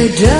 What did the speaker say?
could just